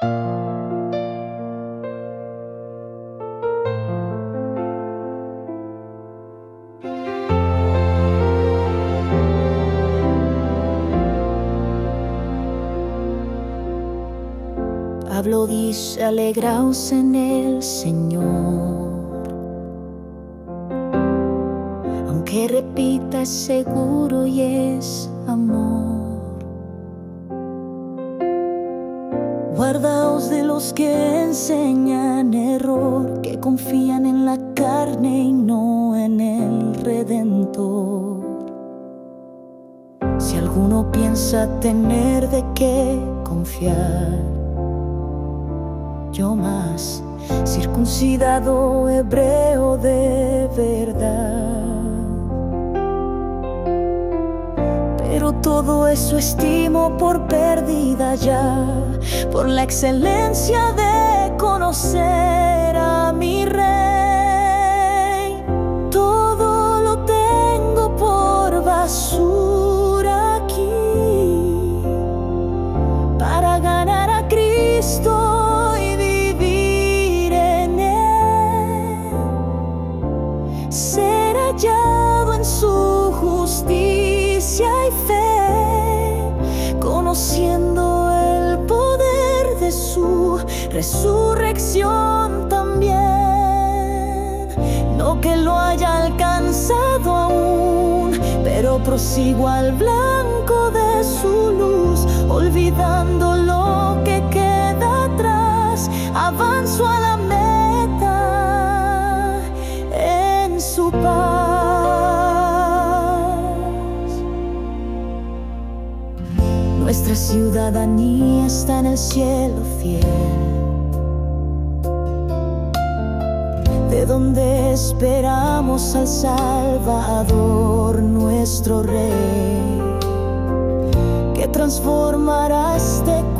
Pablo dice, alegraos en el Señor. Aunque repita, es seguro y es amor. De los que enseñan error, que confían en la carne y no en el Redentor. Si alguno piensa tener de qué confiar, yo más, circuncidado hebreo de verdad. Todo eso estimo por perdida ya, por la excelencia de conocer a mi rey. Todo lo tengo por basura aquí, para ganar a Cristo. ser hallado en resurrección también. No que lo haya alcanzado aún, pero prosigo al blanco de su luz, olvidando lo que queda atrás, avanzo a la Nuestra ciudadanía está en el cielo fiel, donde esperamos al Salvador, nuestro Rey, que transformará este cuerpo